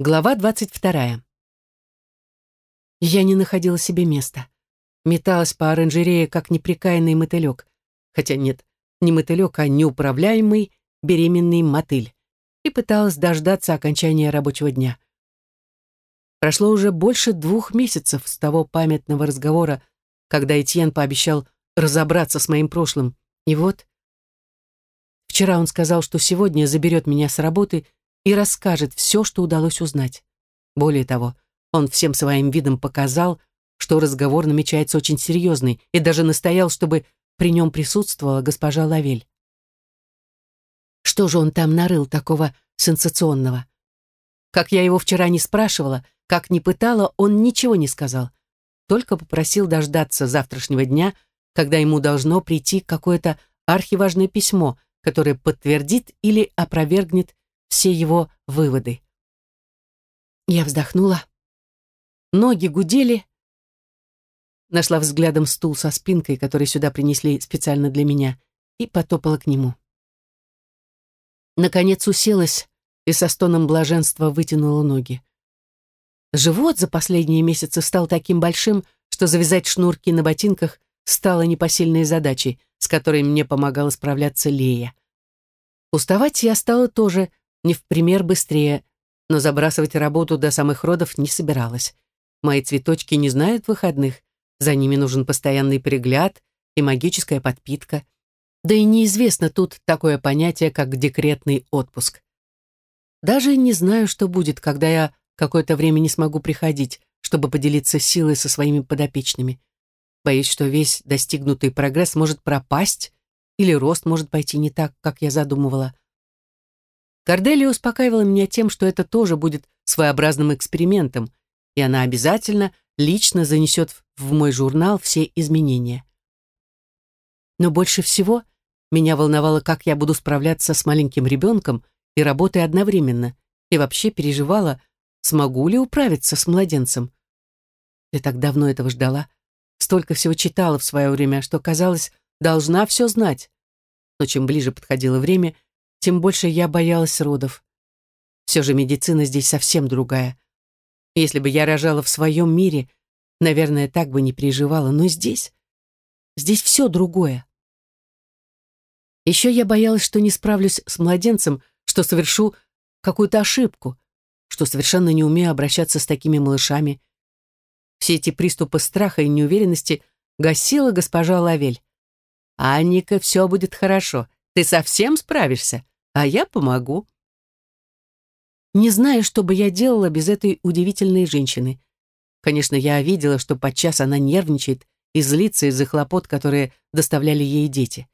Глава двадцать вторая. Я не находила себе места. Металась по оранжерее, как неприкаянный мотылек. Хотя нет, не мотылек, а неуправляемый беременный мотыль. И пыталась дождаться окончания рабочего дня. Прошло уже больше двух месяцев с того памятного разговора, когда Этьен пообещал разобраться с моим прошлым. И вот... Вчера он сказал, что сегодня заберет меня с работы и расскажет все, что удалось узнать. Более того, он всем своим видом показал, что разговор намечается очень серьезный, и даже настоял, чтобы при нем присутствовала госпожа Лавель. Что же он там нарыл такого сенсационного? Как я его вчера не спрашивала, как не пытала, он ничего не сказал, только попросил дождаться завтрашнего дня, когда ему должно прийти какое-то архиважное письмо, которое подтвердит или опровергнет все его выводы. Я вздохнула. Ноги гудели. Нашла взглядом стул со спинкой, который сюда принесли специально для меня, и потопала к нему. Наконец уселась и со стоном блаженства вытянула ноги. Живот за последние месяцы стал таким большим, что завязать шнурки на ботинках стало непосильной задачей, с которой мне помогала справляться Лея. Уставать я стала тоже не в пример быстрее, но забрасывать работу до самых родов не собиралась. Мои цветочки не знают выходных, за ними нужен постоянный пригляд и магическая подпитка. Да и неизвестно тут такое понятие, как декретный отпуск. Даже не знаю, что будет, когда я какое-то время не смогу приходить, чтобы поделиться силой со своими подопечными. Боюсь, что весь достигнутый прогресс может пропасть или рост может пойти не так, как я задумывала. Корделия успокаивала меня тем, что это тоже будет своеобразным экспериментом, и она обязательно лично занесет в мой журнал все изменения. Но больше всего меня волновало, как я буду справляться с маленьким ребенком и работой одновременно, и вообще переживала, смогу ли управиться с младенцем. Я так давно этого ждала, столько всего читала в свое время, что, казалось, должна все знать. Но чем ближе подходило время, тем больше я боялась родов. Все же медицина здесь совсем другая. Если бы я рожала в своем мире, наверное, так бы не переживала, но здесь... Здесь все другое. Еще я боялась, что не справлюсь с младенцем, что совершу какую-то ошибку, что совершенно не умею обращаться с такими малышами. Все эти приступы страха и неуверенности гасила госпожа Лавель. «Анника, все будет хорошо. Ты совсем справишься, а я помогу. Не знаю, что бы я делала без этой удивительной женщины. Конечно, я видела, что подчас она нервничает и злится из-за хлопот, которые доставляли ей дети.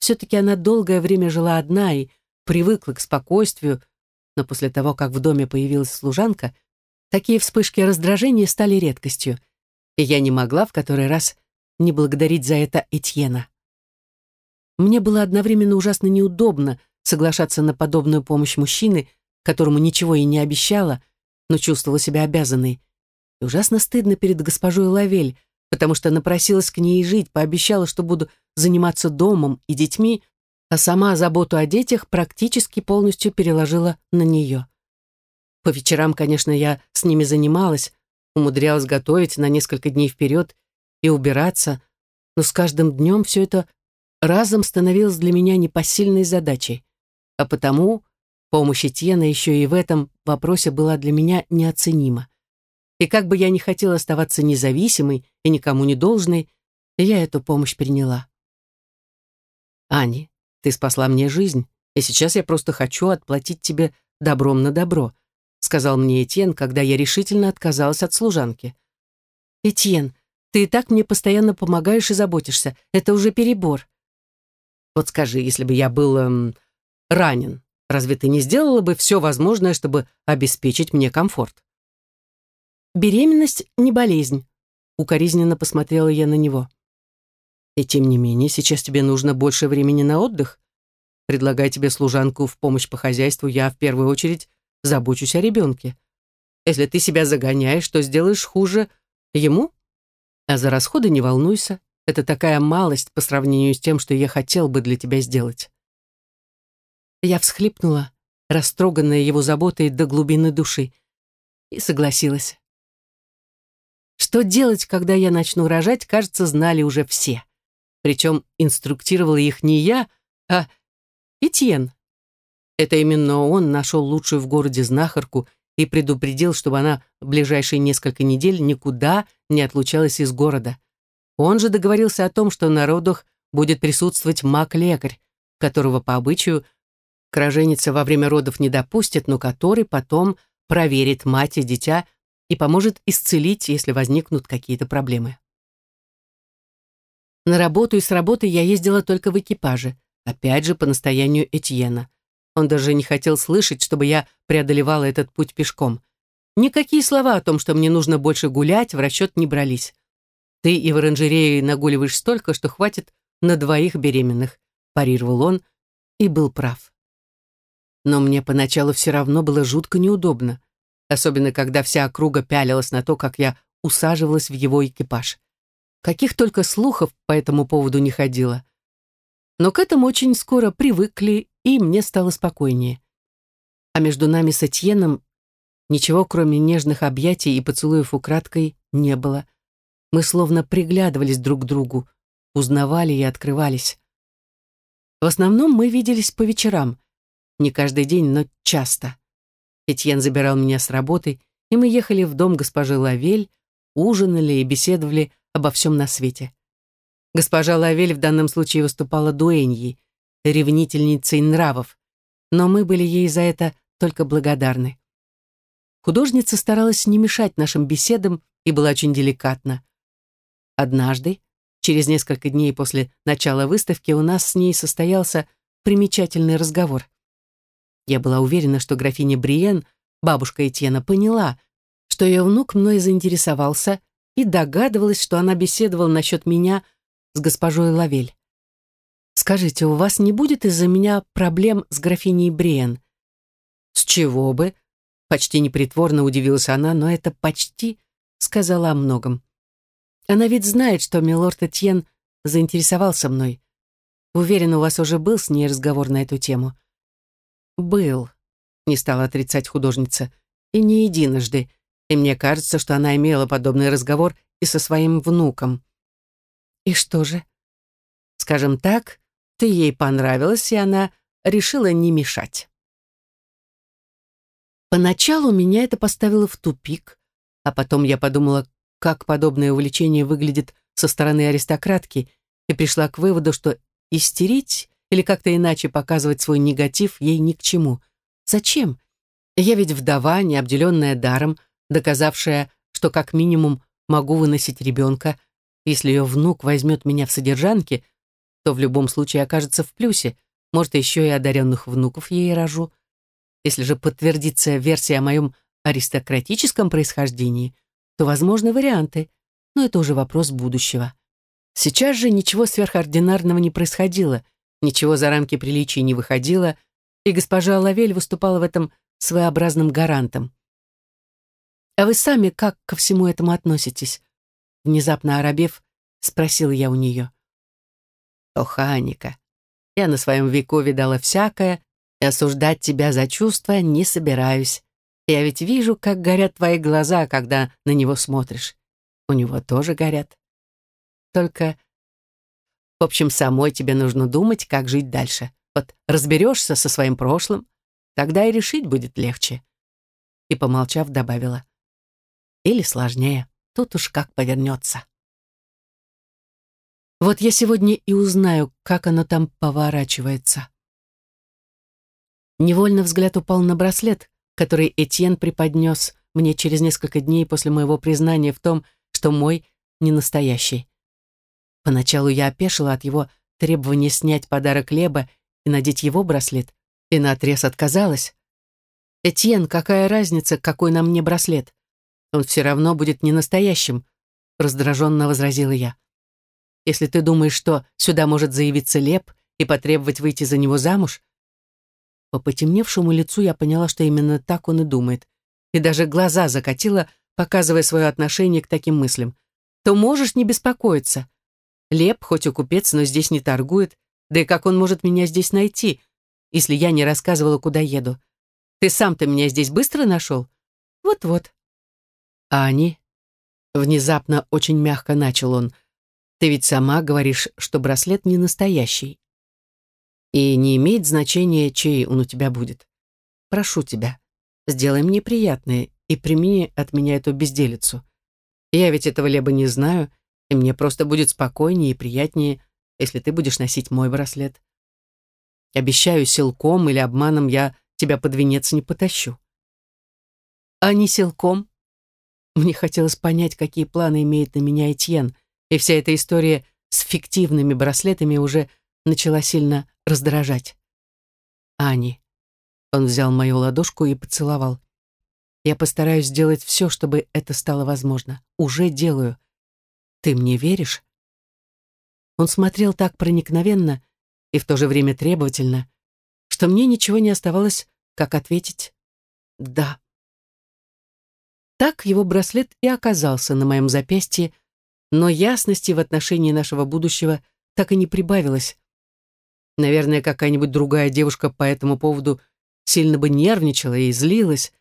Все-таки она долгое время жила одна и привыкла к спокойствию, но после того, как в доме появилась служанка, такие вспышки раздражения стали редкостью, и я не могла в который раз не благодарить за это Этьена. Мне было одновременно ужасно неудобно соглашаться на подобную помощь мужчины, которому ничего и не обещала, но чувствовала себя обязанной. И ужасно стыдно перед госпожой Лавель, потому что напросилась к ней жить, пообещала, что буду заниматься домом и детьми, а сама заботу о детях практически полностью переложила на нее. По вечерам, конечно, я с ними занималась, умудрялась готовить на несколько дней вперед и убираться, но с каждым днем все это разом становилось для меня непосильной задачей, а потому помощь Этьена еще и в этом вопросе была для меня неоценима. И как бы я ни хотела оставаться независимой и никому не должной, я эту помощь приняла. «Ани, ты спасла мне жизнь, и сейчас я просто хочу отплатить тебе добром на добро», сказал мне Этьен, когда я решительно отказалась от служанки. «Этьен, ты и так мне постоянно помогаешь и заботишься. Это уже перебор. Вот скажи, если бы я был эм, ранен, разве ты не сделала бы все возможное, чтобы обеспечить мне комфорт? Беременность не болезнь. Укоризненно посмотрела я на него. И тем не менее, сейчас тебе нужно больше времени на отдых. Предлагая тебе служанку в помощь по хозяйству, я в первую очередь забочусь о ребенке. Если ты себя загоняешь, то сделаешь хуже ему. А за расходы не волнуйся. Это такая малость по сравнению с тем, что я хотел бы для тебя сделать. Я всхлипнула, растроганная его заботой до глубины души. и согласилась. Что делать, когда я начну рожать, кажется, знали уже все. Причем инструктировала их не я, а Этьен. Это именно он нашел лучшую в городе знахарку и предупредил, чтобы она в ближайшие несколько недель никуда не отлучалась из города. Он же договорился о том, что на родах будет присутствовать маг-лекарь, которого по обычаю к роженице во время родов не допустят, но который потом проверит мать и дитя и поможет исцелить, если возникнут какие-то проблемы. На работу и с работы я ездила только в экипаже, опять же по настоянию Этьена. Он даже не хотел слышать, чтобы я преодолевала этот путь пешком. Никакие слова о том, что мне нужно больше гулять, в расчет не брались. Ты и в оранжерее нагуливаешь столько, что хватит на двоих беременных, парировал он и был прав. Но мне поначалу все равно было жутко неудобно, особенно когда вся округа пялилась на то, как я усаживалась в его экипаж. Каких только слухов по этому поводу не ходило. Но к этому очень скоро привыкли и мне стало спокойнее. А между нами с Этьеном ничего, кроме нежных объятий и поцелуев украдкой, не было. Мы словно приглядывались друг к другу, узнавали и открывались. В основном мы виделись по вечерам. Не каждый день, но часто. Этьен забирал меня с работы, и мы ехали в дом госпожи Лавель, ужинали и беседовали обо всем на свете. Госпожа Лавель в данном случае выступала дуэньей, ревнительницей нравов, но мы были ей за это только благодарны. Художница старалась не мешать нашим беседам и была очень деликатна. Однажды, через несколько дней после начала выставки, у нас с ней состоялся примечательный разговор. Я была уверена, что графиня Бриен, бабушка Этьена, поняла, что ее внук мной заинтересовался и догадывалась, что она беседовала насчет меня с госпожой Лавель. Скажите, у вас не будет из-за меня проблем с графиней Бриен? С чего бы? Почти непритворно удивилась она, но это почти сказала о многом. Она ведь знает, что милорд Этьен заинтересовался мной. Уверен, у вас уже был с ней разговор на эту тему. Был, не стала отрицать художница, и не единожды, и мне кажется, что она имела подобный разговор и со своим внуком. И что же? Скажем так, ты ей понравилась, и она решила не мешать. Поначалу меня это поставило в тупик, а потом я подумала, как подобное увлечение выглядит со стороны аристократки, и пришла к выводу, что истерить или как-то иначе показывать свой негатив ей ни к чему. Зачем? Я ведь вдова, не обделенная даром, доказавшая, что как минимум могу выносить ребенка. Если ее внук возьмет меня в содержанки, то в любом случае окажется в плюсе. Может, еще и одаренных внуков ей рожу. Если же подтвердится версия о моем аристократическом происхождении, то возможны варианты, но это уже вопрос будущего. Сейчас же ничего сверхординарного не происходило, ничего за рамки приличий не выходило, и госпожа Лавель выступала в этом своеобразным гарантом. «А вы сами как ко всему этому относитесь?» Внезапно оробев, спросил я у нее. Оханика, я на своем веку видала всякое, и осуждать тебя за чувства не собираюсь. Я ведь вижу, как горят твои глаза, когда на него смотришь. У него тоже горят. Только, в общем, самой тебе нужно думать, как жить дальше. Вот разберешься со своим прошлым, тогда и решить будет легче. И, помолчав, добавила. Или сложнее, тут уж как повернется. Вот я сегодня и узнаю, как оно там поворачивается. Невольно взгляд упал на браслет, который Этьен преподнес мне через несколько дней после моего признания в том, что мой не настоящий. Поначалу я опешила от его требования снять подарок Леба и надеть его браслет, и наотрез отказалась. «Этьен, какая разница, какой на мне браслет? Он все равно будет не настоящим», раздраженно возразила я. Если ты думаешь, что сюда может заявиться Леп и потребовать выйти за него замуж, по потемневшему лицу я поняла, что именно так он и думает, и даже глаза закатила, показывая свое отношение к таким мыслям, то можешь не беспокоиться. Леп, хоть и купец, но здесь не торгует, да и как он может меня здесь найти, если я не рассказывала, куда еду? Ты сам-то меня здесь быстро нашел? Вот-вот, А они? Внезапно очень мягко начал он. Ты ведь сама говоришь, что браслет не настоящий. И не имеет значения, чей он у тебя будет. Прошу тебя, сделай мне приятное и прими от меня эту безделицу. Я ведь этого либо не знаю, и мне просто будет спокойнее и приятнее, если ты будешь носить мой браслет. Обещаю, силком или обманом я тебя под венец не потащу. А не силком? Мне хотелось понять, какие планы имеет на меня Этьен, и вся эта история с фиктивными браслетами уже начала сильно раздражать. Ани. Он взял мою ладошку и поцеловал. Я постараюсь сделать все, чтобы это стало возможно. Уже делаю. Ты мне веришь? Он смотрел так проникновенно и в то же время требовательно, что мне ничего не оставалось, как ответить «да». Так его браслет и оказался на моем запястье, но ясности в отношении нашего будущего так и не прибавилось. Наверное, какая-нибудь другая девушка по этому поводу сильно бы нервничала и злилась,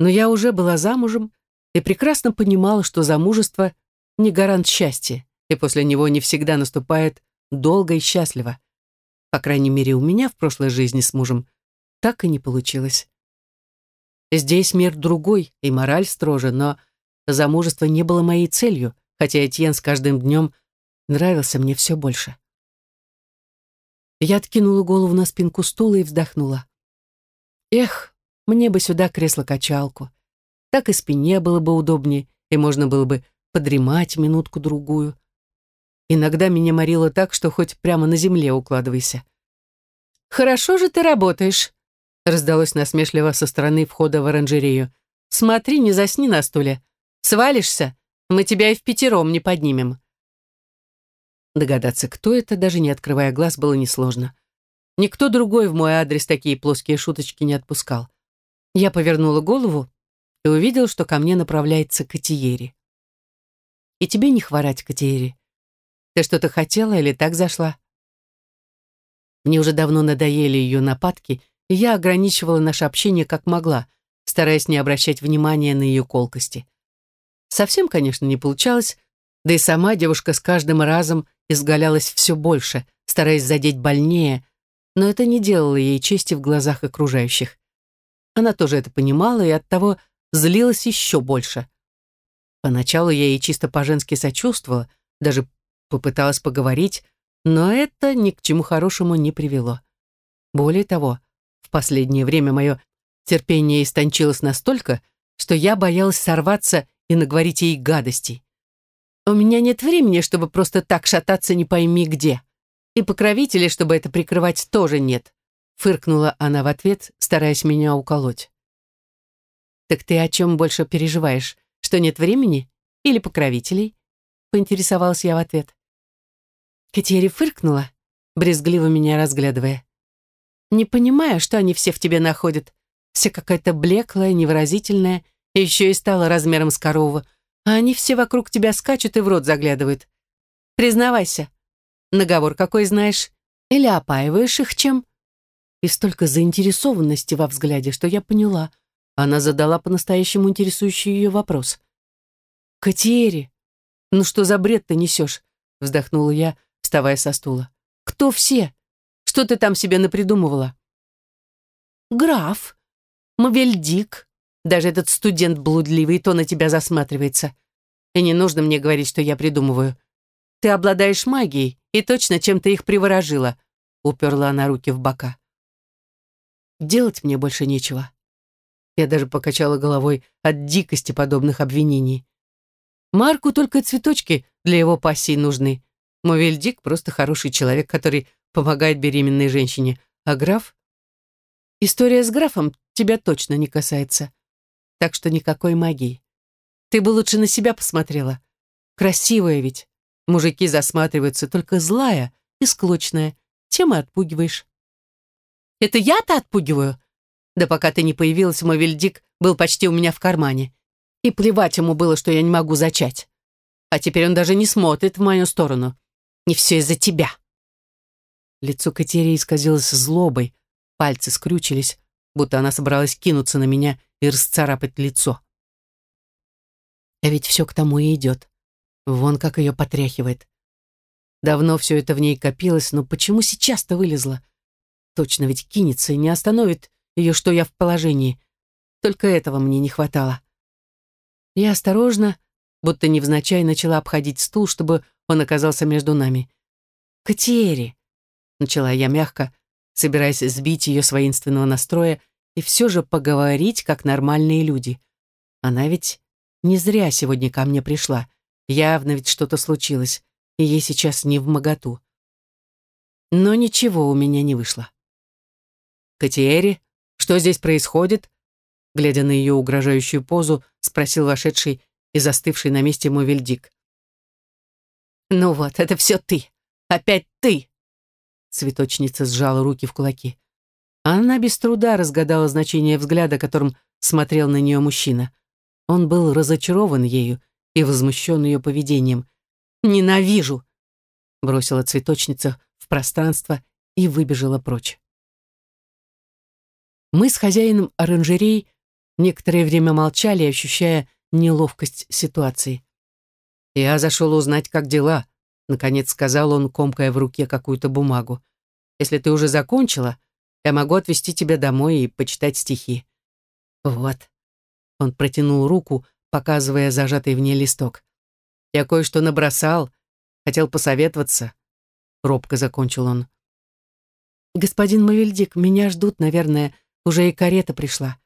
но я уже была замужем и прекрасно понимала, что замужество не гарант счастья, и после него не всегда наступает долго и счастливо. По крайней мере, у меня в прошлой жизни с мужем так и не получилось. Здесь мир другой, и мораль строже, но замужество не было моей целью, хотя Этьен с каждым днем нравился мне все больше. Я откинула голову на спинку стула и вздохнула. Эх, мне бы сюда кресло-качалку. Так и спине было бы удобнее, и можно было бы подремать минутку-другую. Иногда меня морило так, что хоть прямо на земле укладывайся. «Хорошо же ты работаешь», — раздалось насмешливо со стороны входа в оранжерею. «Смотри, не засни на стуле. Свалишься, мы тебя и в пятером не поднимем». Догадаться, кто это, даже не открывая глаз, было несложно. Никто другой в мой адрес такие плоские шуточки не отпускал. Я повернула голову и увидел, что ко мне направляется Катиери. «И тебе не хворать, Катиери. Ты что-то хотела или так зашла?» Мне уже давно надоели ее нападки, и я ограничивала наше общение как могла, стараясь не обращать внимания на ее колкости. Совсем, конечно, не получалось, да и сама девушка с каждым разом изгалялась все больше, стараясь задеть больнее, но это не делало ей чести в глазах окружающих. Она тоже это понимала и оттого злилась еще больше. Поначалу я ей чисто по-женски сочувствовала, даже попыталась поговорить, но это ни к чему хорошему не привело. Более того, в последнее время мое терпение истончилось настолько, что я боялась сорваться и наговорить ей гадостей. У меня нет времени, чтобы просто так шататься не пойми где. И покровителей, чтобы это прикрывать, тоже нет. Фыркнула она в ответ, стараясь меня уколоть. «Так ты о чем больше переживаешь? Что нет времени? Или покровителей?» Поинтересовалась я в ответ. Катери фыркнула, брезгливо меня разглядывая. «Не понимаю, что они все в тебе находят. Вся какая-то блеклая, невыразительная, еще и стала размером с корову, а они все вокруг тебя скачут и в рот заглядывают. Признавайся, наговор какой знаешь? Или опаиваешь их чем?» и столько заинтересованности во взгляде, что я поняла, она задала по-настоящему интересующий ее вопрос. «Катиэри, ну что за бред ты несешь?» — вздохнула я, вставая со стула. «Кто все? Что ты там себе напридумывала?» «Граф, Мавельдик, даже этот студент блудливый то на тебя засматривается. И не нужно мне говорить, что я придумываю. Ты обладаешь магией и точно чем-то их приворожила», — уперла она руки в бока. Делать мне больше нечего. Я даже покачала головой от дикости подобных обвинений. Марку только цветочки для его пассии нужны. Мовельдик просто хороший человек, который помогает беременной женщине. А граф? История с графом тебя точно не касается. Так что никакой магии. Ты бы лучше на себя посмотрела. Красивая ведь. Мужики засматриваются, только злая и склочная. Тем и отпугиваешь. Это я-то отпугиваю? Да пока ты не появилась, мой вельдик был почти у меня в кармане. И плевать ему было, что я не могу зачать. А теперь он даже не смотрит в мою сторону. Не все из-за тебя. Лицо Катерии исказилось злобой, пальцы скрючились, будто она собралась кинуться на меня и расцарапать лицо. А ведь все к тому и идет. Вон как ее потряхивает. Давно все это в ней копилось, но почему сейчас-то вылезла? Точно ведь кинется и не остановит ее, что я в положении. Только этого мне не хватало. Я осторожно, будто невзначай, начала обходить стул, чтобы он оказался между нами. «Катиэри!» — начала я мягко, собираясь сбить ее с воинственного настроя и все же поговорить, как нормальные люди. Она ведь не зря сегодня ко мне пришла. Явно ведь что-то случилось, и ей сейчас не в моготу. Но ничего у меня не вышло. «Катиэри, что здесь происходит?» Глядя на ее угрожающую позу, спросил вошедший и застывший на месте Мовельдик. «Ну вот, это все ты! Опять ты!» Цветочница сжала руки в кулаки. Она без труда разгадала значение взгляда, которым смотрел на нее мужчина. Он был разочарован ею и возмущен ее поведением. «Ненавижу!» бросила цветочница в пространство и выбежала прочь. Мы с хозяином оранжерей некоторое время молчали, ощущая неловкость ситуации. «Я зашел узнать, как дела», — наконец сказал он, комкая в руке какую-то бумагу. «Если ты уже закончила, я могу отвезти тебя домой и почитать стихи». «Вот». Он протянул руку, показывая зажатый в ней листок. «Я кое-что набросал, хотел посоветоваться». Робко закончил он. «Господин Мавельдик, меня ждут, наверное, уже и карета пришла».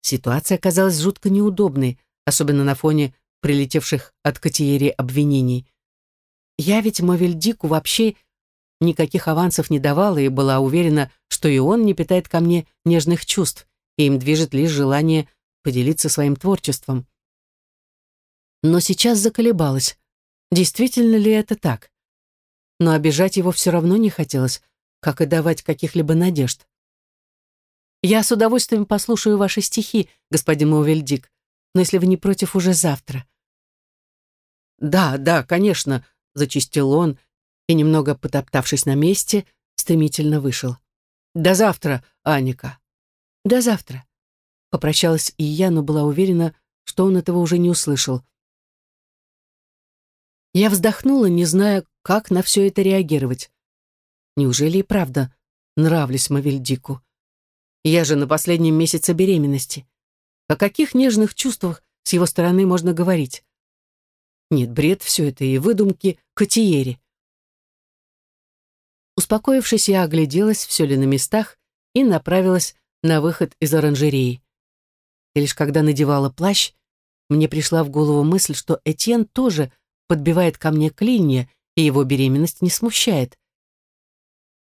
Ситуация оказалась жутко неудобной, особенно на фоне прилетевших от Катиери обвинений. Я ведь Мовельдику вообще никаких авансов не давала и была уверена, что и он не питает ко мне нежных чувств, и им движет лишь желание поделиться своим творчеством. Но сейчас заколебалась. Действительно ли это так? Но обижать его все равно не хотелось, как и давать каких-либо надежд. Я с удовольствием послушаю ваши стихи, господин Мовельдик, но если вы не против, уже завтра. Да, да, конечно, зачистил он и, немного потоптавшись на месте, стремительно вышел. До завтра, Аника. До завтра. Попрощалась и я, но была уверена, что он этого уже не услышал. Я вздохнула, не зная, как на все это реагировать. Неужели и правда нравлюсь Мавельдику? Я же на последнем месяце беременности. О каких нежных чувствах с его стороны можно говорить? Нет, бред все это и выдумки Котиери. Успокоившись, я огляделась, все ли на местах, и направилась на выход из оранжереи. И лишь когда надевала плащ, мне пришла в голову мысль, что Этьен тоже подбивает ко мне клинья, и его беременность не смущает.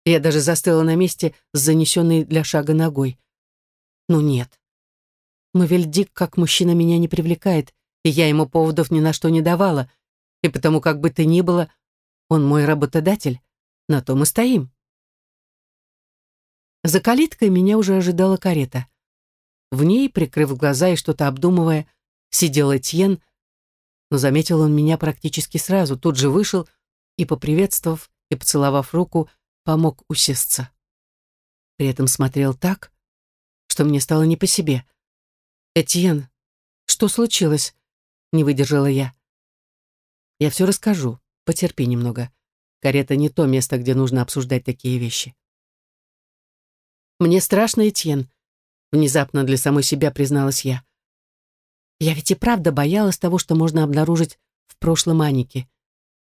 Я даже застыла на месте с занесенной для шага ногой. Ну нет. Мавельдик как мужчина меня не привлекает, и я ему поводов ни на что не давала, и потому как бы то ни было, он мой работодатель, на том и стоим. За калиткой меня уже ожидала карета. В ней, прикрыв глаза и что-то обдумывая, сидел Этьен, но заметил он меня практически сразу, тут же вышел и, поприветствовав и поцеловав руку, помог усесться. При этом смотрел так, что мне стало не по себе. «Этьен, что случилось?» — не выдержала я. «Я все расскажу, потерпи немного. Карета не то место, где нужно обсуждать такие вещи». «Мне страшно, Этьен», — внезапно для самой себя призналась я. «Я ведь и правда боялась того, что можно обнаружить в прошлом Анике.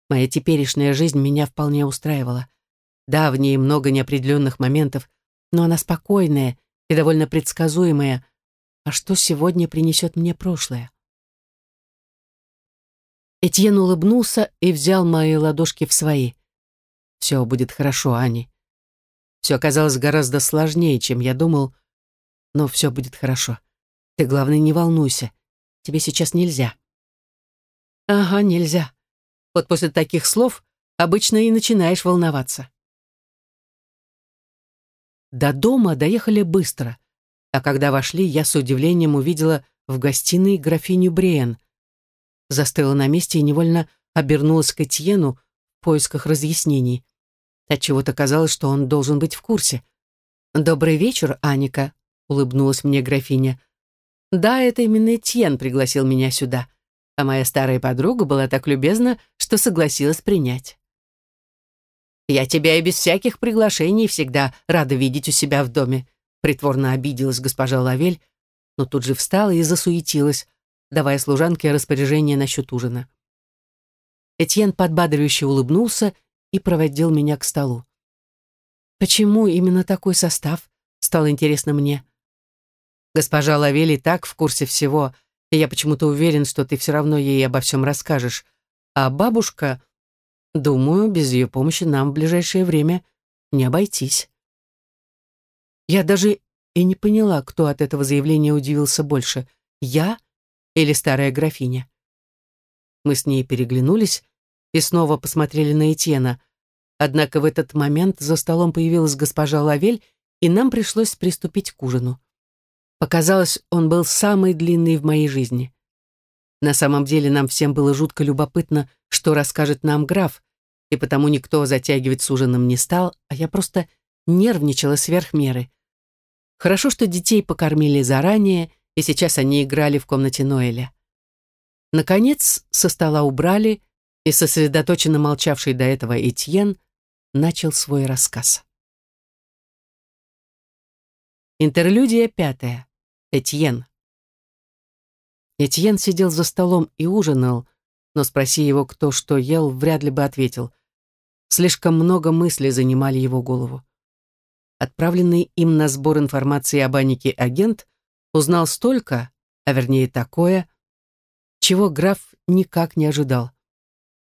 Моя теперешняя жизнь меня вполне устраивала. Да, в ней много неопределенных моментов, но она спокойная и довольно предсказуемая. А что сегодня принесет мне прошлое? Этьен улыбнулся и взял мои ладошки в свои. «Все будет хорошо, Ани. Все оказалось гораздо сложнее, чем я думал, но все будет хорошо. Ты, главное, не волнуйся. Тебе сейчас нельзя». «Ага, нельзя. Вот после таких слов обычно и начинаешь волноваться». До дома доехали быстро, а когда вошли, я с удивлением увидела в гостиной графиню Бриен. Застыла на месте и невольно обернулась к Этьену в поисках разъяснений. Отчего-то казалось, что он должен быть в курсе. «Добрый вечер, Аника», — улыбнулась мне графиня. «Да, это именно Этьен пригласил меня сюда. а моя старая подруга была так любезна, что согласилась принять. «Я тебя и без всяких приглашений всегда рада видеть у себя в доме», притворно обиделась госпожа Лавель, но тут же встала и засуетилась, давая служанке распоряжение насчет ужина. Этьен подбадривающе улыбнулся и проводил меня к столу. «Почему именно такой состав?» — стало интересно мне. «Госпожа Лавель и так в курсе всего, и я почему-то уверен, что ты все равно ей обо всем расскажешь. А бабушка, думаю, без ее помощи нам в ближайшее время не обойтись». Я даже и не поняла, кто от этого заявления удивился больше, я или старая графиня. Мы с ней переглянулись и снова посмотрели на Этьена. Однако в этот момент за столом появилась госпожа Лавель, и нам пришлось приступить к ужину. Показалось, он был самый длинный в моей жизни. На самом деле нам всем было жутко любопытно, что расскажет нам граф, и потому никто затягивать с ужином не стал, а я просто нервничала сверх меры. Хорошо, что детей покормили заранее, и сейчас они играли в комнате Ноэля. Наконец, со стола убрали, и сосредоточенно молчавший до этого Этьен начал свой рассказ. Интерлюдия пятая. Этьен. Этьен сидел за столом и ужинал, но спроси его, кто что ел, вряд ли бы ответил. Слишком много мыслей занимали его голову. Отправленный им на сбор информации об Анике агент узнал столько, а вернее такое, чего граф никак не ожидал.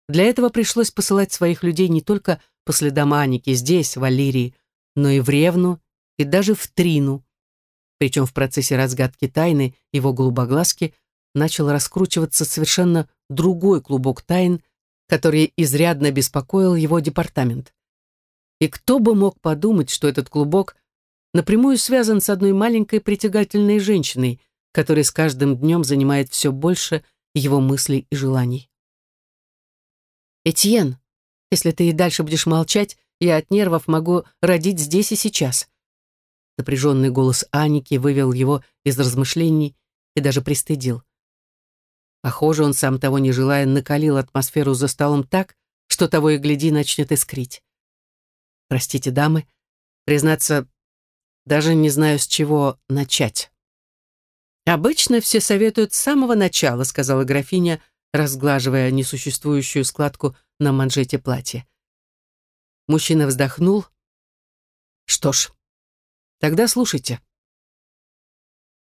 Для этого пришлось посылать своих людей не только по следам Аники здесь, в Аллирии, но и в Ревну, и даже в Трину. Причем в процессе разгадки тайны его голубоглазки начал раскручиваться совершенно другой клубок тайн, который изрядно беспокоил его департамент. И кто бы мог подумать, что этот клубок напрямую связан с одной маленькой притягательной женщиной, которая с каждым днем занимает все больше его мыслей и желаний. «Этьен, если ты и дальше будешь молчать, я от нервов могу родить здесь и сейчас», Напряженный голос Аники вывел его из размышлений и даже пристыдил. Похоже, он, сам того не желая, накалил атмосферу за столом так, что того и гляди начнет искрить. «Простите, дамы, признаться, даже не знаю, с чего начать». «Обычно все советуют с самого начала», — сказала графиня, разглаживая несуществующую складку на манжете платья. Мужчина вздохнул. «Что ж, Тогда слушайте.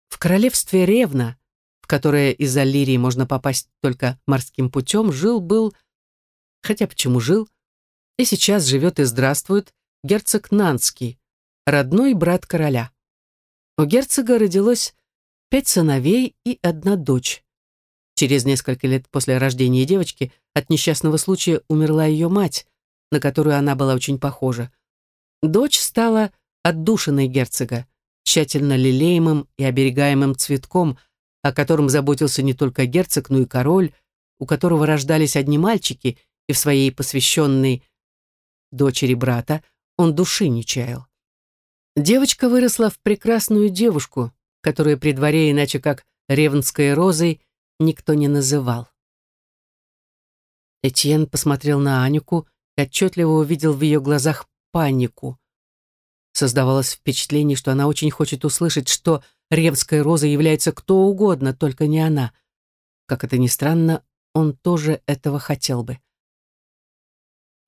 В королевстве Ревна, в которое из Аллирии можно попасть только морским путем, жил-был, хотя почему жил, и сейчас живет и здравствует герцог Нанский, родной брат короля. У герцога родилось пять сыновей и одна дочь. Через несколько лет после рождения девочки от несчастного случая умерла ее мать, на которую она была очень похожа. Дочь стала отдушиной герцога, тщательно лелеемым и оберегаемым цветком, о котором заботился не только герцог, но и король, у которого рождались одни мальчики, и в своей посвященной дочери брата он души не чаял. Девочка выросла в прекрасную девушку, которую при дворе иначе как Ревнской розой никто не называл. Этьен посмотрел на Анюку и отчетливо увидел в ее глазах панику. Создавалось впечатление, что она очень хочет услышать, что Ревская роза является кто угодно, только не она. Как это ни странно, он тоже этого хотел бы.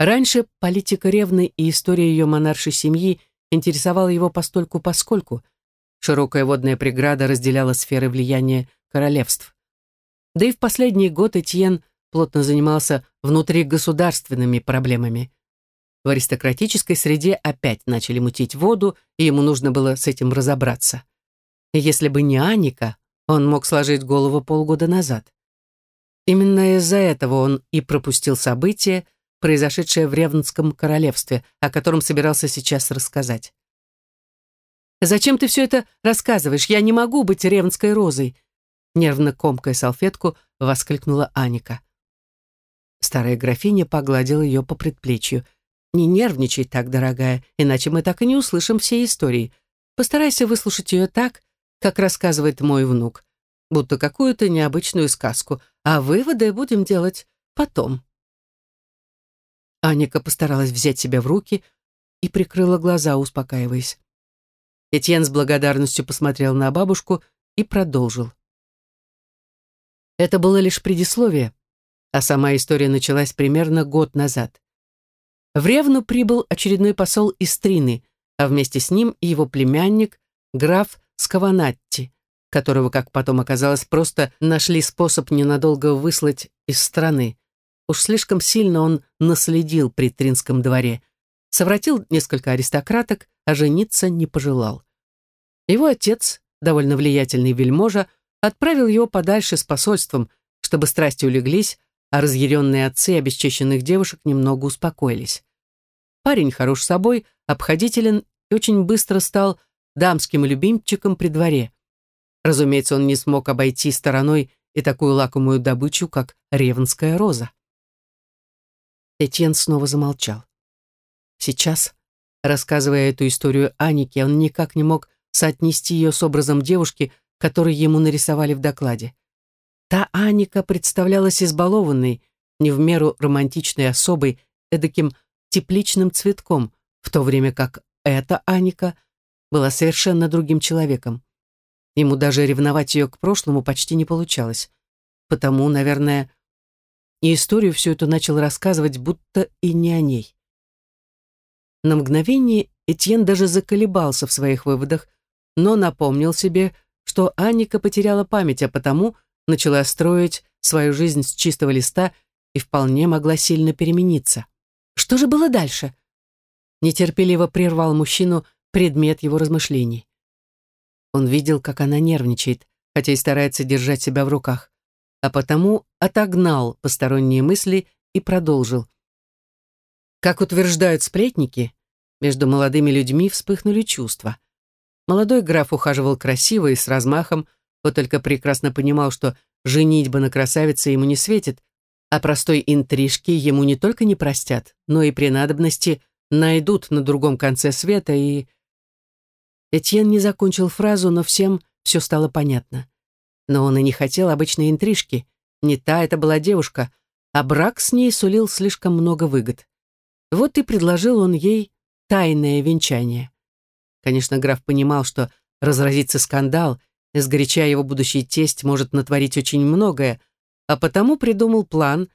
Раньше политика Ревны и история ее монаршей семьи интересовала его постольку-поскольку. Широкая водная преграда разделяла сферы влияния королевств. Да и в последний год Этьен плотно занимался внутригосударственными проблемами. В аристократической среде опять начали мутить воду, и ему нужно было с этим разобраться. Если бы не Аника, он мог сложить голову полгода назад. Именно из-за этого он и пропустил событие, произошедшее в Ревнском королевстве, о котором собирался сейчас рассказать. «Зачем ты все это рассказываешь? Я не могу быть ревнской розой!» Нервно комкая салфетку, воскликнула Аника. Старая графиня погладила ее по предплечью – не нервничай так, дорогая, иначе мы так и не услышим всей истории. Постарайся выслушать ее так, как рассказывает мой внук. будто какую-то необычную сказку, а выводы будем делать потом. Аника постаралась взять себя в руки и прикрыла глаза, успокаиваясь. Этьен с благодарностью посмотрел на бабушку и продолжил. Это было лишь предисловие, а сама история началась примерно год назад. В Ревну прибыл очередной посол из Трины, а вместе с ним и его племянник, граф Скаванатти, которого, как потом оказалось, просто нашли способ ненадолго выслать из страны. Уж слишком сильно он наследил при Тринском дворе. Совратил несколько аристократок, а жениться не пожелал. Его отец, довольно влиятельный вельможа, отправил его подальше с посольством, чтобы страсти улеглись, а разъяренные отцы обесчещенных девушек немного успокоились. Парень хорош собой, обходителен и очень быстро стал дамским любимчиком при дворе. Разумеется, он не смог обойти стороной и такую лакомую добычу, как ревенская роза. Этьен снова замолчал. Сейчас, рассказывая эту историю Анике, он никак не мог соотнести ее с образом девушки, который ему нарисовали в докладе. Та Аника представлялась избалованной, не в меру романтичной особой, эдаким тепличным цветком, в то время как эта Аника была совершенно другим человеком. Ему даже ревновать ее к прошлому почти не получалось. Потому, наверное, и историю всю эту начал рассказывать, будто и не о ней. На мгновение Этьен даже заколебался в своих выводах, но напомнил себе, что Анника потеряла память, а потому начала строить свою жизнь с чистого листа и вполне могла сильно перемениться. Что же было дальше? Нетерпеливо прервал мужчину предмет его размышлений. Он видел, как она нервничает, хотя и старается держать себя в руках, а потому отогнал посторонние мысли и продолжил. Как утверждают сплетники, между молодыми людьми вспыхнули чувства. Молодой граф ухаживал красиво и с размахом, вот только прекрасно понимал, что женитьба на красавице ему не светит, а простой интрижки ему не только не простят, но и при надобности найдут на другом конце света и... Этьен не закончил фразу, но всем все стало понятно. Но он и не хотел обычной интрижки. Не та это была девушка, а брак с ней сулил слишком много выгод. Вот и предложил он ей тайное венчание. Конечно, граф понимал, что разразится скандал, и сгоряча его будущий тесть может натворить очень многое, а потому придумал план,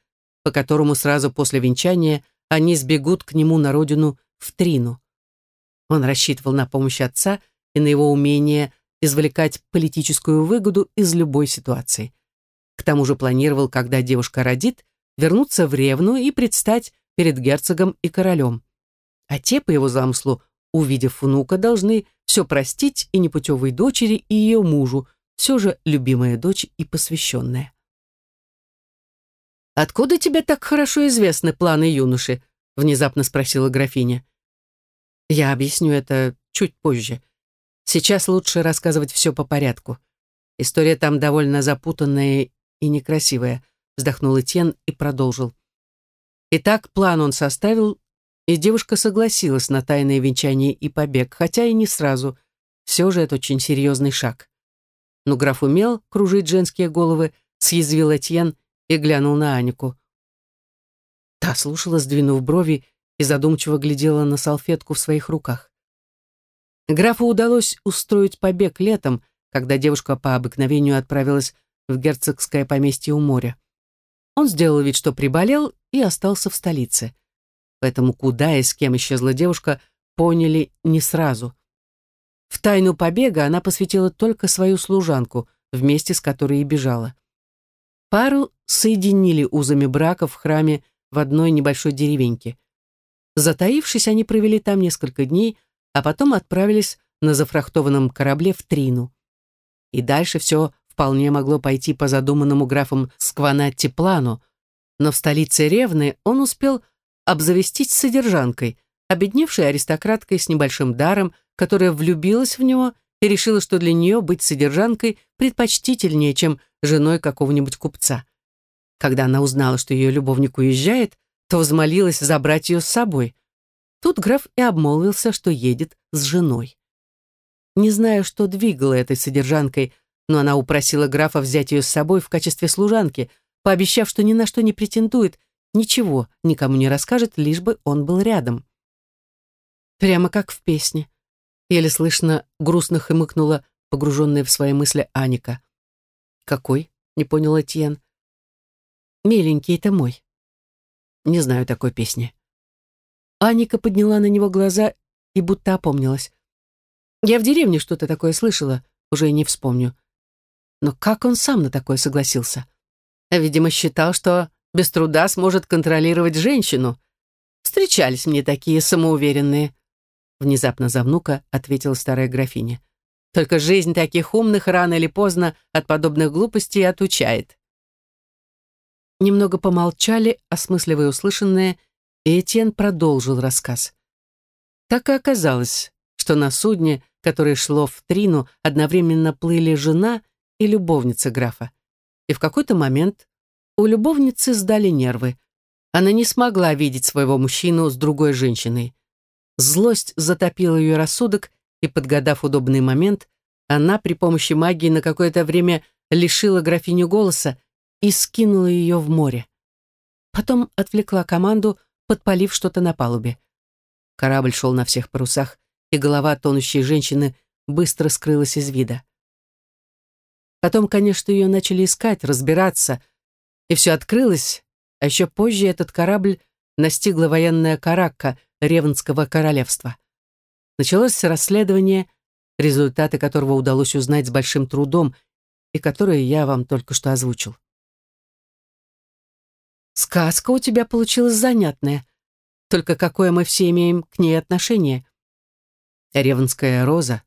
по которому сразу после венчания они сбегут к нему на родину в Трину. Он рассчитывал на помощь отца и на его умение извлекать политическую выгоду из любой ситуации. К тому же планировал, когда девушка родит, вернуться в Ревну и предстать перед герцогом и королем. А те, по его замыслу, увидев внука, должны все простить и непутевой дочери, и ее мужу, все же любимая дочь и посвященная. «Откуда тебе так хорошо известны планы юноши?» — внезапно спросила графиня. «Я объясню это чуть позже. Сейчас лучше рассказывать все по порядку. История там довольно запутанная и некрасивая», — вздохнул Этьен и продолжил. Итак, план он составил и девушка согласилась на тайное венчание и побег, хотя и не сразу. Все же это очень серьезный шаг. Но граф умел кружить женские головы, съязвил Этьен и глянул на Анику. Та слушала, сдвинув брови, и задумчиво глядела на салфетку в своих руках. Графу удалось устроить побег летом, когда девушка по обыкновению отправилась в герцогское поместье у моря. Он сделал вид, что приболел, и остался в столице поэтому куда и с кем исчезла девушка, поняли не сразу. В тайну побега она посвятила только свою служанку, вместе с которой и бежала. Пару соединили узами брака в храме в одной небольшой деревеньке. Затаившись, они провели там несколько дней, а потом отправились на зафрахтованном корабле в Трину. И дальше все вполне могло пойти по задуманному графом Скванатти плану, но в столице Ревны он успел обзавестись содержанкой, обедневшей аристократкой с небольшим даром, которая влюбилась в него и решила, что для нее быть содержанкой предпочтительнее, чем женой какого-нибудь купца. Когда она узнала, что ее любовник уезжает, то взмолилась забрать ее с собой. Тут граф и обмолвился, что едет с женой. Не знаю, что двигало этой содержанкой, но она упросила графа взять ее с собой в качестве служанки, пообещав, что ни на что не претендует, ничего никому не расскажет, лишь бы он был рядом. Прямо как в песне. Еле слышно грустно хмыкнула погруженная в свои мысли Аника. «Какой?» — не понял Этьен. «Миленький, это мой». «Не знаю такой песни». Аника подняла на него глаза и будто опомнилась. «Я в деревне что-то такое слышала, уже и не вспомню. Но как он сам на такое согласился? Видимо, считал, что без труда сможет контролировать женщину. Встречались мне такие самоуверенные. Внезапно за внука ответила старая графиня. Только жизнь таких умных рано или поздно от подобных глупостей отучает. Немного помолчали, осмысливая услышанное, и Этьен продолжил рассказ. Так и оказалось, что на судне, которое шло в Трину, одновременно плыли жена и любовница графа. И в какой-то момент у любовницы сдали нервы. Она не смогла видеть своего мужчину с другой женщиной. Злость затопила ее рассудок, и, подгадав удобный момент, она при помощи магии на какое-то время лишила графиню голоса и скинула ее в море. Потом отвлекла команду, подпалив что-то на палубе. Корабль шел на всех парусах, и голова тонущей женщины быстро скрылась из вида. Потом, конечно, ее начали искать, разбираться, и все открылось, а еще позже этот корабль настигла военная каракка Ревенского королевства. Началось расследование, результаты которого удалось узнать с большим трудом и которые я вам только что озвучил. Сказка у тебя получилась занятная. Только какое мы все имеем к ней отношение? Ревенская роза,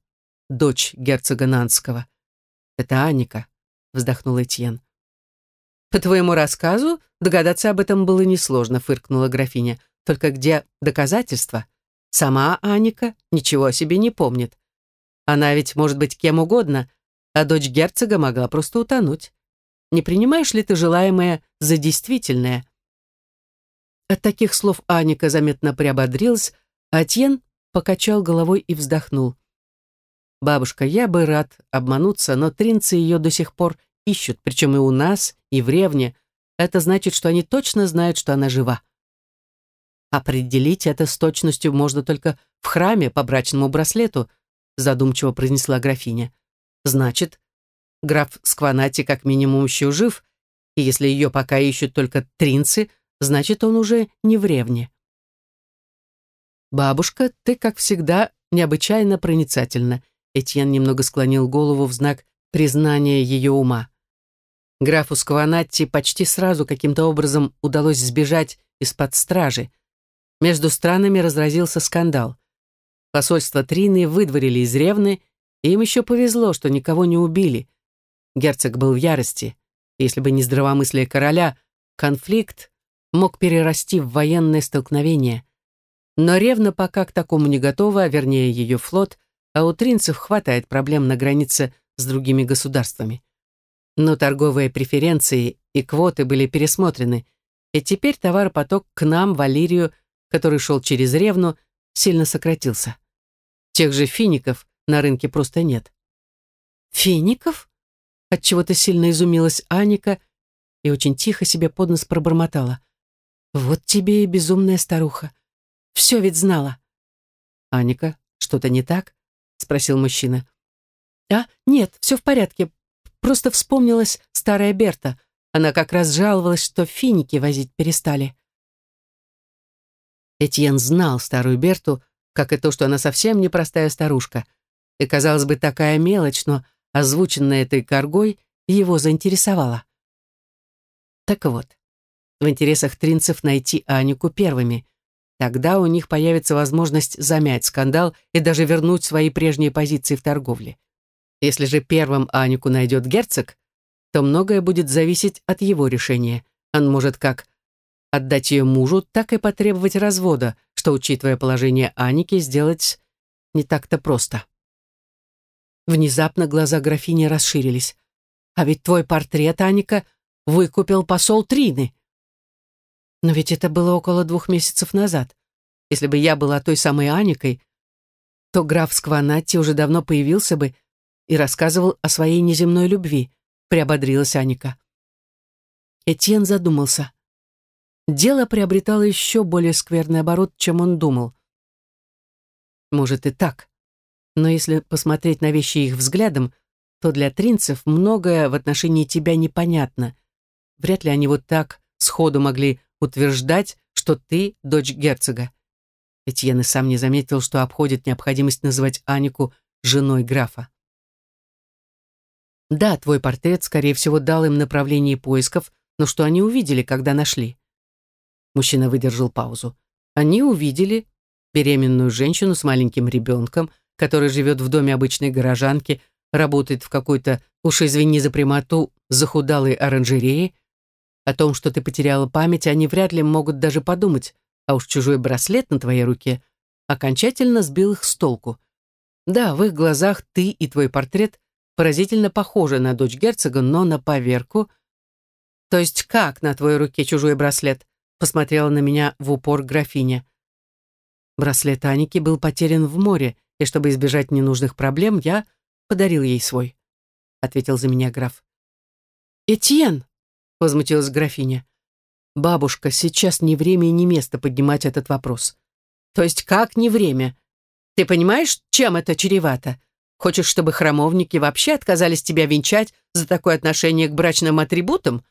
дочь герцога Нанского, «Это Аника», — вздохнул Этьен. «По твоему рассказу догадаться об этом было несложно», — фыркнула графиня. «Только где доказательства? Сама Аника ничего о себе не помнит. Она ведь может быть кем угодно, а дочь герцога могла просто утонуть. Не принимаешь ли ты желаемое за действительное?» От таких слов Аника заметно приободрилась, а Тьен покачал головой и вздохнул. Бабушка, я бы рад обмануться, но тринцы ее до сих пор ищут, причем и у нас, и в ревне. Это значит, что они точно знают, что она жива. Определить это с точностью можно только в храме по брачному браслету, задумчиво произнесла графиня. Значит, граф Скванати как минимум еще жив, и если ее пока ищут только тринцы, значит, он уже не в ревне. «Бабушка, ты, как всегда, необычайно проницательна», Этьен немного склонил голову в знак признания ее ума. Графу Скванатти почти сразу каким-то образом удалось сбежать из-под стражи. Между странами разразился скандал. Посольство Трины выдворили из Ревны, и им еще повезло, что никого не убили. Герцог был в ярости. Если бы не здравомыслие короля, конфликт мог перерасти в военное столкновение. Но Ревна пока к такому не готова, а вернее ее флот, а у тринцев хватает проблем на границе с другими государствами. Но торговые преференции и квоты были пересмотрены, и теперь товаропоток к нам, в Алирию, который шел через Ревну, сильно сократился. Тех же фиников на рынке просто нет. «Фиников?» Отчего-то сильно изумилась Аника и очень тихо себе под нос пробормотала. «Вот тебе и безумная старуха. Все ведь знала». «Аника, что-то не так?» спросил мужчина. «А, нет, все в порядке. Просто вспомнилась старая Берта. Она как раз жаловалась, что финики возить перестали». Этьен знал старую Берту, как и то, что она совсем непростая старушка. И, казалось бы, такая мелочь, но озвученная этой коргой его заинтересовала. Так вот, в интересах тринцев найти Анику первыми, Тогда у них появится возможность замять скандал и даже вернуть свои прежние позиции в торговле. Если же первым Анику найдет герцог, то многое будет зависеть от его решения. Он может как отдать ее мужу, так и потребовать развода, что, учитывая положение Аники, сделать не так-то просто. Внезапно глаза графини расширились. «А ведь твой портрет, Аника, выкупил посол Трины. Но ведь это было около двух месяцев назад. Если бы я была той самой Аникой, то граф Скванатти уже давно появился бы, и рассказывал о своей неземной любви, приободрилась Аника. Этьен задумался. Дело приобретало еще более скверный оборот, чем он думал. Может и так. Но если посмотреть на вещи их взглядом, то для тринцев многое в отношении тебя непонятно. Вряд ли они вот так сходу могли утверждать, что ты дочь герцога. Этьен и сам не заметил, что обходит необходимость называть Анику женой графа. Да, твой портрет, скорее всего, дал им направление поисков, но что они увидели, когда нашли? Мужчина выдержал паузу. Они увидели беременную женщину с маленьким ребенком, который живет в доме обычной горожанки, работает в какой-то, уж извини за прямоту, захудалой оранжерее. О том, что ты потеряла память, они вряд ли могут даже подумать а уж чужой браслет на твоей руке окончательно сбил их с толку. Да, в их глазах ты и твой портрет поразительно похожи на дочь герцога, но на поверку... То есть как на твоей руке чужой браслет? Посмотрела на меня в упор графиня. Браслет Аники был потерян в море, и чтобы избежать ненужных проблем, я подарил ей свой, ответил за меня граф. Этьен, возмутилась графиня. «Бабушка, сейчас не время и не место поднимать этот вопрос». «То есть как не время? Ты понимаешь, чем это чревато? Хочешь, чтобы храмовники вообще отказались тебя венчать за такое отношение к брачным атрибутам?»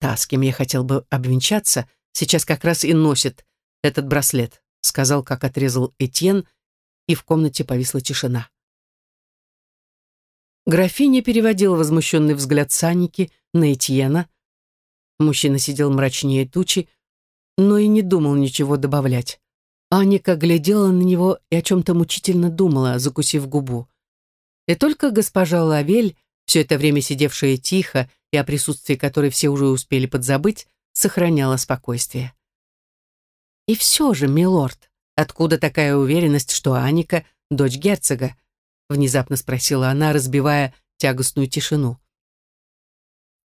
«Та, с кем я хотел бы обвенчаться, сейчас как раз и носит этот браслет», сказал, как отрезал Этьен, и в комнате повисла тишина. Графиня переводила возмущенный взгляд Саники на Этьена, Мужчина сидел мрачнее тучи, но и не думал ничего добавлять. Аника глядела на него и о чем-то мучительно думала, закусив губу. И только госпожа Лавель, все это время сидевшая тихо и о присутствии которой все уже успели подзабыть, сохраняла спокойствие. «И все же, милорд, откуда такая уверенность, что Аника — дочь герцога?» внезапно спросила она, разбивая тягостную тишину.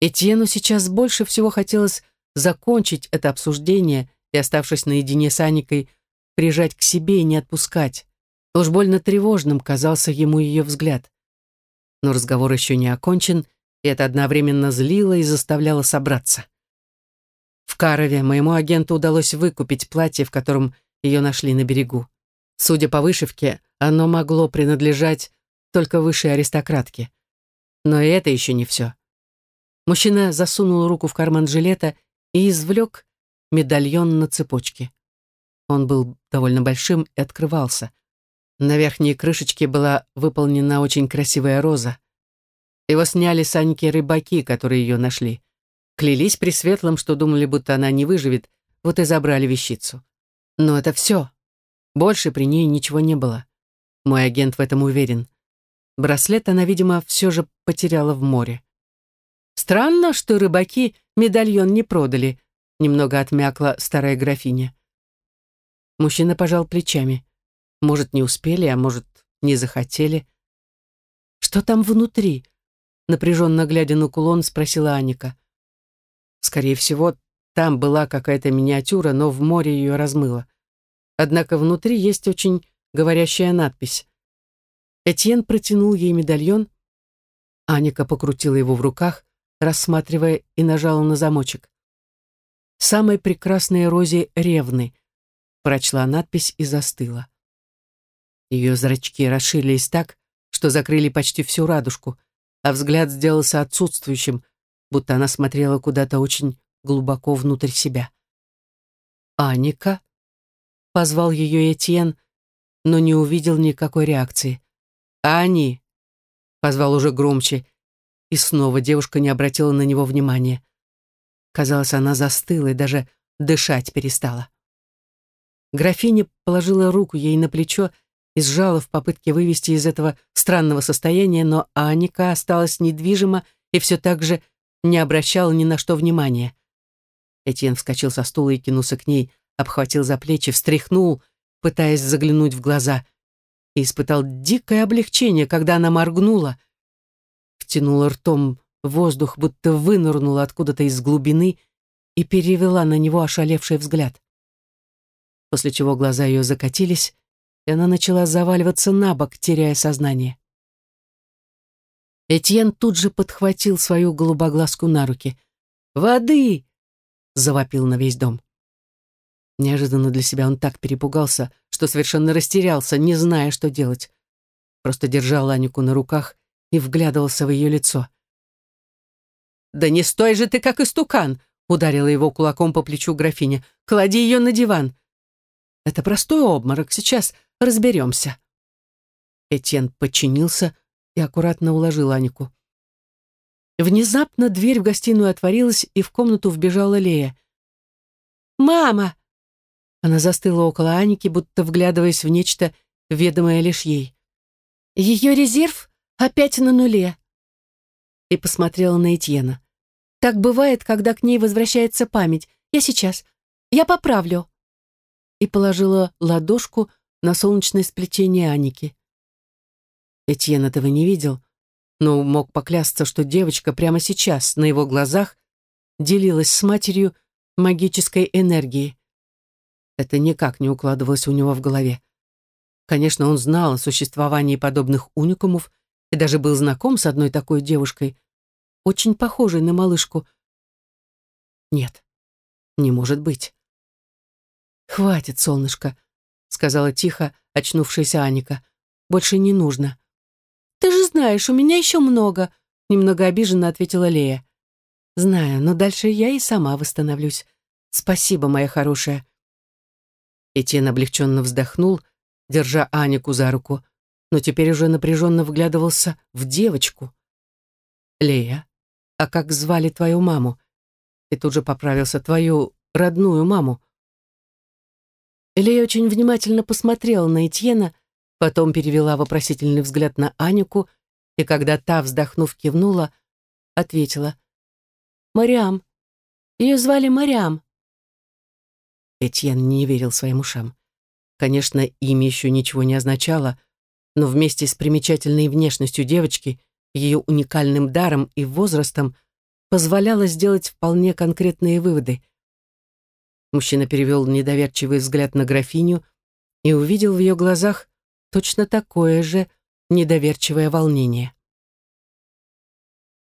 Этьену сейчас больше всего хотелось закончить это обсуждение и, оставшись наедине с Аникой, прижать к себе и не отпускать. Уж больно тревожным казался ему ее взгляд. Но разговор еще не окончен, и это одновременно злило и заставляло собраться. В Карове моему агенту удалось выкупить платье, в котором ее нашли на берегу. Судя по вышивке, оно могло принадлежать только высшей аристократке. Но и это еще не все. Мужчина засунул руку в карман жилета и извлек медальон на цепочке. Он был довольно большим и открывался. На верхней крышечке была выполнена очень красивая роза. Его сняли саньки рыбаки, которые ее нашли. Клялись при светлом, что думали, будто она не выживет, вот и забрали вещицу. Но это все. Больше при ней ничего не было. Мой агент в этом уверен. Браслет она, видимо, все же потеряла в море. Странно, что рыбаки медальон не продали, немного отмякла старая графиня. Мужчина пожал плечами. Может, не успели, а может, не захотели. Что там внутри? Напряженно глядя на кулон, спросила Аника. Скорее всего, там была какая-то миниатюра, но в море ее размыло. Однако внутри есть очень говорящая надпись. Этьен протянул ей медальон. Аника покрутила его в руках, рассматривая и нажала на замочек. «Самой прекрасной розе ревны», прочла надпись и застыла. Ее зрачки расширились так, что закрыли почти всю радужку, а взгляд сделался отсутствующим, будто она смотрела куда-то очень глубоко внутрь себя. «Аника?» — позвал ее Этьен, но не увидел никакой реакции. «Ани!» — позвал уже громче, и снова девушка не обратила на него внимания. Казалось, она застыла и даже дышать перестала. Графиня положила руку ей на плечо и сжала в попытке вывести из этого странного состояния, но Аника осталась недвижима и все так же не обращала ни на что внимания. Этьен вскочил со стула и кинулся к ней, обхватил за плечи, встряхнул, пытаясь заглянуть в глаза, и испытал дикое облегчение, когда она моргнула — втянула ртом воздух, будто вынырнула откуда-то из глубины и перевела на него ошалевший взгляд. После чего глаза ее закатились, и она начала заваливаться на бок, теряя сознание. Этьен тут же подхватил свою голубоглазку на руки. «Воды!» — завопил на весь дом. Неожиданно для себя он так перепугался, что совершенно растерялся, не зная, что делать. Просто держал Анику на руках и вглядывался в ее лицо. «Да не стой же ты, как истукан!» — ударила его кулаком по плечу графиня. «Клади ее на диван!» «Это простой обморок, сейчас разберемся». Этьен подчинился и аккуратно уложил Анику. Внезапно дверь в гостиную отворилась, и в комнату вбежала Лея. «Мама!» Она застыла около Аники, будто вглядываясь в нечто, ведомое лишь ей. «Ее резерв опять на нуле!» И посмотрела на Этьена. «Так бывает, когда к ней возвращается память. Я сейчас. Я поправлю!» И положила ладошку на солнечное сплетение Аники. Этьен этого не видел, но мог поклясться, что девочка прямо сейчас, на его глазах, делилась с матерью магической энергией. Это никак не укладывалось у него в голове. Конечно, он знал о существовании подобных уникумов и даже был знаком с одной такой девушкой, очень похожей на малышку. Нет, не может быть. «Хватит, солнышко», — сказала тихо очнувшаяся Аника. «Больше не нужно». «Ты же знаешь, у меня еще много», — немного обиженно ответила Лея. «Знаю, но дальше я и сама восстановлюсь. Спасибо, моя хорошая». Этьен облегченно вздохнул, держа Анику за руку, но теперь уже напряженно вглядывался в девочку. «Лея, а как звали твою маму?» И тут же поправился, твою родную маму. Лея очень внимательно посмотрела на Этьена, Потом перевела вопросительный взгляд на Анику, и когда та, вздохнув, кивнула, ответила. «Мариам. Ее звали Мариам». Этьен не верил своим ушам. Конечно, имя еще ничего не означало, но вместе с примечательной внешностью девочки, ее уникальным даром и возрастом позволяло сделать вполне конкретные выводы. Мужчина перевел недоверчивый взгляд на графиню и увидел в ее глазах точно такое же недоверчивое волнение.